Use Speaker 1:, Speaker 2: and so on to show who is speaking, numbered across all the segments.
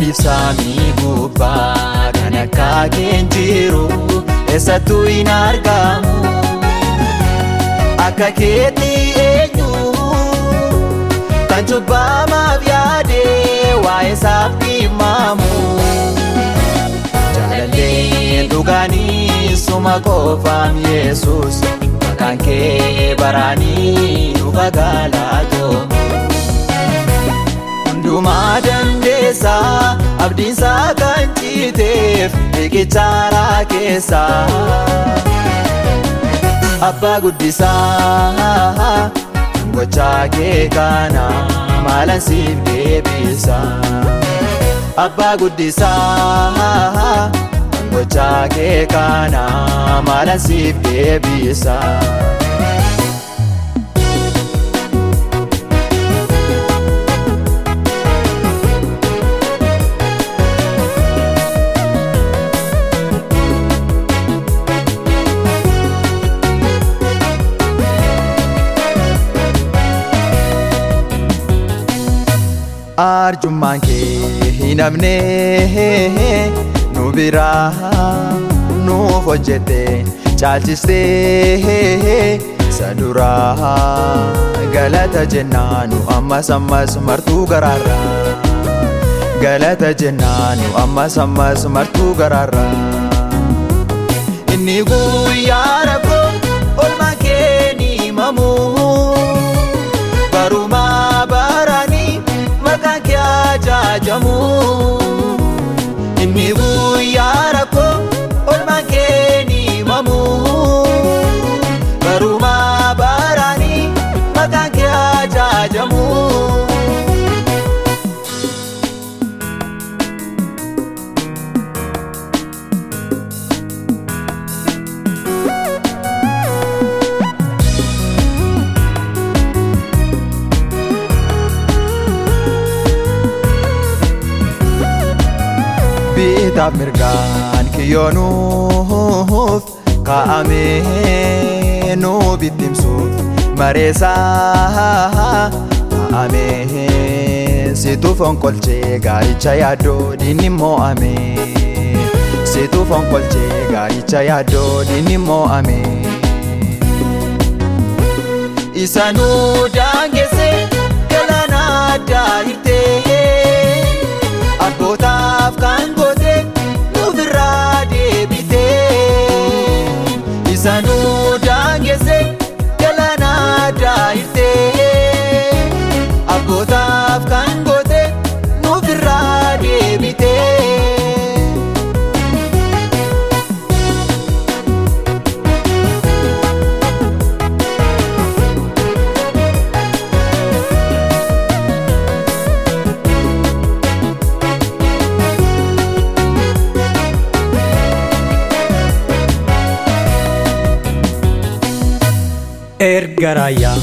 Speaker 1: ardiif saamii gubbaa kan akka keenjiru eessattuu hin argamu akka keetti eenyu kan cubbamaaf yaade waa'ee isaaf dhimamu jaalallee dhugaanii suma qofaam yesus maqaan kee baraanii dhufa gaalaatoomu hundumaa abdiinsaa kan ciiteef riqichaaraa keessaa abbaa guddisaa gochaa kee kana maalan siif deebisa abbaa guddisaa gochaa kee kana maalan siif deebisa. Arjummaan kee hin hafne nu biraa nuuf hojjette caalchistee saduraa galata jennaa nu ammas ammas martuu garaarra galata jennaa nu ammas ammas martuu garaarra inni guyyaa bitaaf mirgaan kiyyoonuuf kaa'amee nu bittimsuuf mareessaa kaa'amee situ fonqolchee gaaricha yaaddoo diinni mo'ame situ fonqolchee gaaricha yaaddoo diinni mo'ame. isa nu daangessee galaana addaa hirtee
Speaker 2: erga raayyaa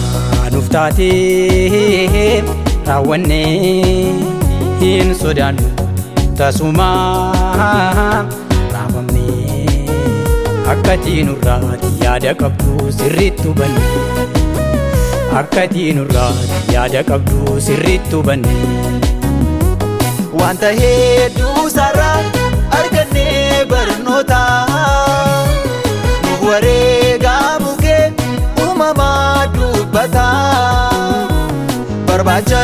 Speaker 2: nuuf taatee raawwannee hin sodaannu tasumaa raafamnee akka tiinurraati yaada qabdu sirriitti hubanne akka tiinurraati yaada qabdu sirriitti hubanne.
Speaker 1: wanta hedduu sarraa dubbata barbaacha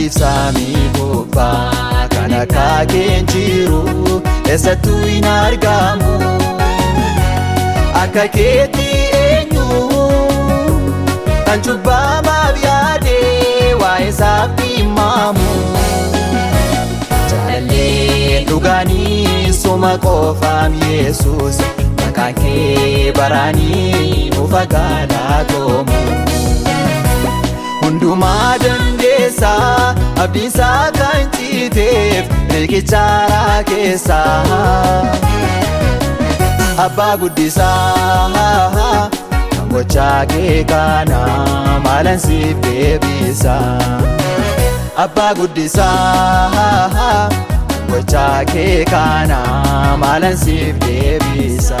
Speaker 1: ardiif saamii gubbaa kan akka keenjiru eessattuu hin argamu akka keetti eenyu kan cubbamaaf yaade waa'ee isaaf dhimamu jaalallee dhugaanii suma qofaam yesus maqaan kee baraanii nuuf gaalaatoomu hundumaa dandeessaa abdiisaa kan ciiteef riqichaaraa keessaa abbaa guddisaa kan gochaa kee kana maalan siif deebisa abbaa guddisaa kan gochaa kee kana maalan siif deebisa.